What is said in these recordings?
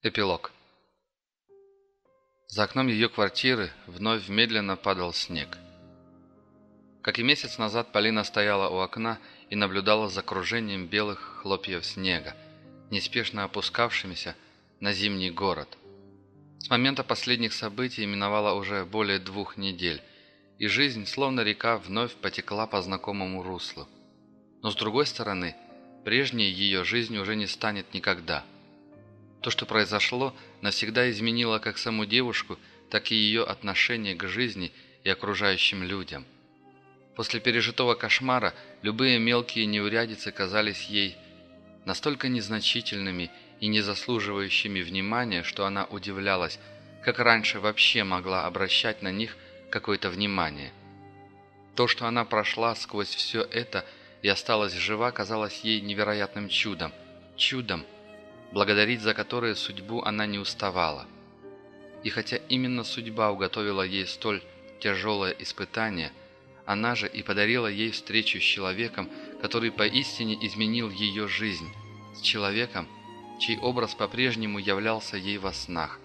Эпилог. За окном ее квартиры вновь медленно падал снег. Как и месяц назад, Полина стояла у окна и наблюдала за кружением белых хлопьев снега, неспешно опускавшимися на зимний город. С момента последних событий миновало уже более двух недель, и жизнь, словно река, вновь потекла по знакомому руслу. Но с другой стороны, прежней ее жизнь уже не станет никогда – то, что произошло, навсегда изменило как саму девушку, так и ее отношение к жизни и окружающим людям. После пережитого кошмара любые мелкие неурядицы казались ей настолько незначительными и не заслуживающими внимания, что она удивлялась, как раньше вообще могла обращать на них какое-то внимание. То, что она прошла сквозь все это и осталась жива, казалось ей невероятным чудом. Чудом – благодарить за которые судьбу она не уставала. И хотя именно судьба уготовила ей столь тяжелое испытание, она же и подарила ей встречу с человеком, который поистине изменил ее жизнь, с человеком, чей образ по-прежнему являлся ей во снах,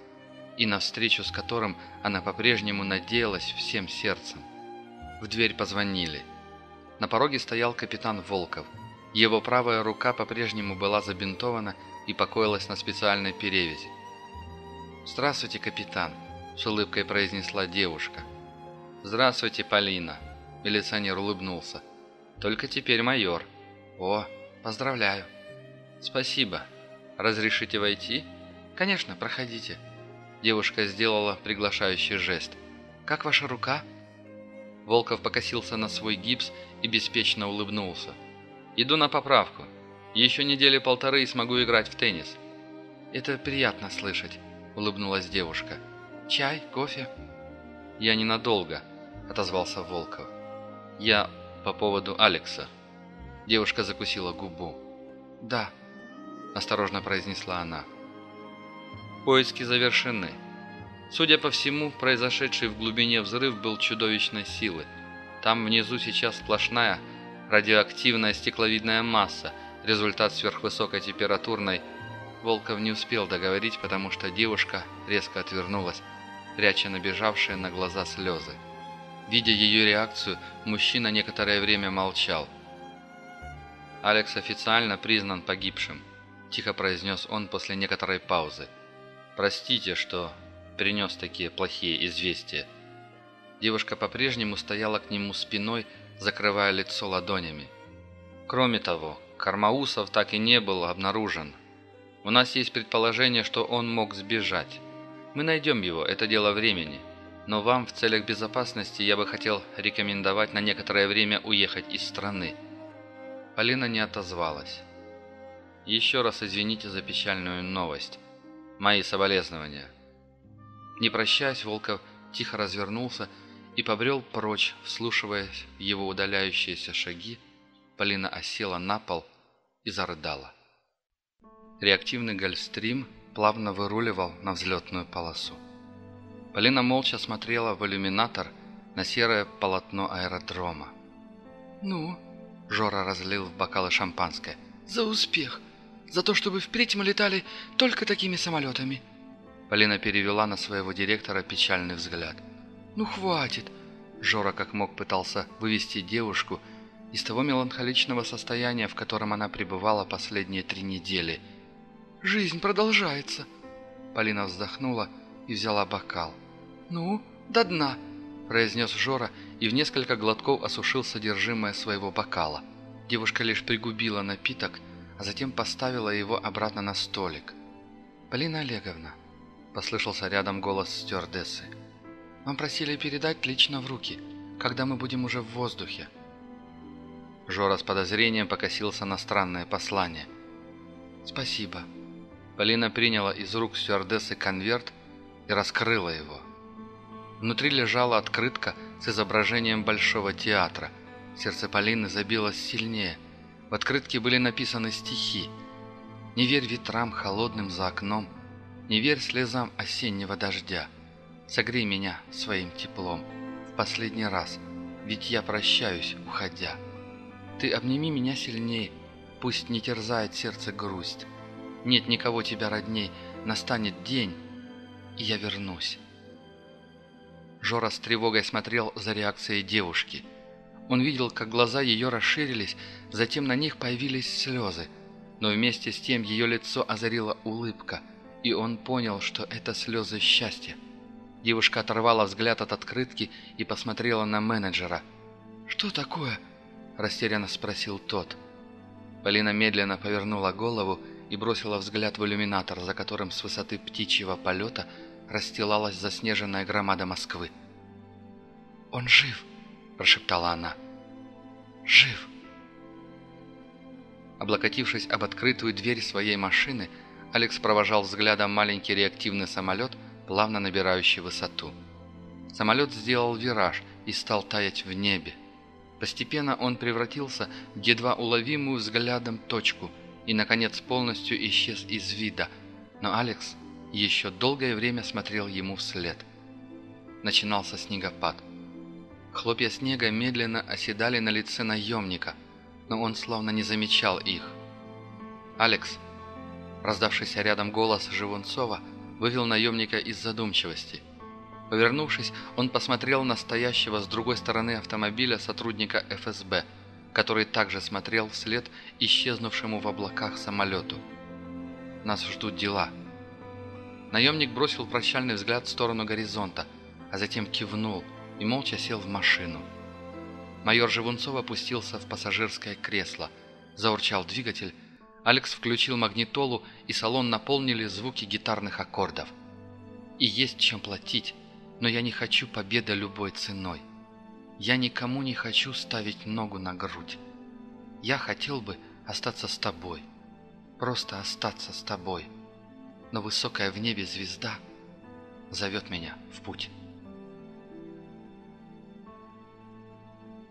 и на встречу с которым она по-прежнему надеялась всем сердцем. В дверь позвонили. На пороге стоял капитан Волков. Его правая рука по-прежнему была забинтована и покоилась на специальной перевязи. «Здравствуйте, капитан», — с улыбкой произнесла девушка. «Здравствуйте, Полина», — милиционер улыбнулся. «Только теперь майор». «О, поздравляю». «Спасибо. Разрешите войти?» «Конечно, проходите». Девушка сделала приглашающий жест. «Как ваша рука?» Волков покосился на свой гипс и беспечно улыбнулся. «Иду на поправку. Еще недели полторы и смогу играть в теннис». «Это приятно слышать», — улыбнулась девушка. «Чай, кофе?» «Я ненадолго», — отозвался Волков. «Я по поводу Алекса». Девушка закусила губу. «Да», — осторожно произнесла она. Поиски завершены. Судя по всему, произошедший в глубине взрыв был чудовищной силы. Там внизу сейчас сплошная радиоактивная стекловидная масса — результат сверхвысокой температурной, Волков не успел договорить, потому что девушка резко отвернулась, пряча набежавшие на глаза слезы. Видя ее реакцию, мужчина некоторое время молчал. «Алекс официально признан погибшим», – тихо произнес он после некоторой паузы. «Простите, что принес такие плохие известия». Девушка по-прежнему стояла к нему спиной, закрывая лицо ладонями. Кроме того, Кармаусов так и не был обнаружен. У нас есть предположение, что он мог сбежать. Мы найдем его, это дело времени. Но вам в целях безопасности я бы хотел рекомендовать на некоторое время уехать из страны». Полина не отозвалась. «Еще раз извините за печальную новость. Мои соболезнования». Не прощаясь, Волков тихо развернулся и побрел прочь, вслушиваясь в его удаляющиеся шаги. Полина осела на пол и зарыдала. Реактивный гольфстрим плавно выруливал на взлетную полосу. Полина молча смотрела в иллюминатор на серое полотно аэродрома. «Ну?» – Жора разлил в бокалы шампанское. «За успех! За то, чтобы впредь мы летали только такими самолетами!» Полина перевела на своего директора печальный взгляд. «Ну хватит!» Жора как мог пытался вывести девушку – из того меланхоличного состояния, в котором она пребывала последние три недели. «Жизнь продолжается!» Полина вздохнула и взяла бокал. «Ну, до дна!» – произнес Жора и в несколько глотков осушил содержимое своего бокала. Девушка лишь пригубила напиток, а затем поставила его обратно на столик. «Полина Олеговна», – послышался рядом голос стюардессы, – «вам просили передать лично в руки, когда мы будем уже в воздухе». Жора с подозрением покосился на странное послание. «Спасибо». Полина приняла из рук стюардессы конверт и раскрыла его. Внутри лежала открытка с изображением Большого театра. Сердце Полины забилось сильнее. В открытке были написаны стихи. «Не верь ветрам холодным за окном, не верь слезам осеннего дождя. Согрей меня своим теплом в последний раз, ведь я прощаюсь, уходя». Ты обними меня сильней, пусть не терзает сердце грусть. Нет никого тебя родней, настанет день, и я вернусь. Жора с тревогой смотрел за реакцией девушки. Он видел, как глаза ее расширились, затем на них появились слезы. Но вместе с тем ее лицо озарила улыбка, и он понял, что это слезы счастья. Девушка оторвала взгляд от открытки и посмотрела на менеджера. «Что такое?» – растерянно спросил тот. Полина медленно повернула голову и бросила взгляд в иллюминатор, за которым с высоты птичьего полета расстилалась заснеженная громада Москвы. «Он жив!» – прошептала она. «Жив!» Облокотившись об открытую дверь своей машины, Алекс провожал взглядом маленький реактивный самолет, плавно набирающий высоту. Самолет сделал вираж и стал таять в небе. Постепенно он превратился в едва уловимую взглядом точку и, наконец, полностью исчез из вида, но Алекс еще долгое время смотрел ему вслед. Начинался снегопад. Хлопья снега медленно оседали на лице наемника, но он словно не замечал их. «Алекс!» Раздавшийся рядом голос Живунцова вывел наемника из задумчивости – Повернувшись, он посмотрел на стоящего с другой стороны автомобиля сотрудника ФСБ, который также смотрел вслед исчезнувшему в облаках самолету. «Нас ждут дела». Наемник бросил прощальный взгляд в сторону горизонта, а затем кивнул и молча сел в машину. Майор Живунцов опустился в пассажирское кресло. Заурчал двигатель. Алекс включил магнитолу, и салон наполнили звуки гитарных аккордов. И есть чем платить но я не хочу победы любой ценой. Я никому не хочу ставить ногу на грудь. Я хотел бы остаться с тобой, просто остаться с тобой. Но высокая в небе звезда зовет меня в путь.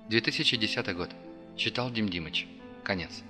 2010 год. Читал Дим Димыч. Конец.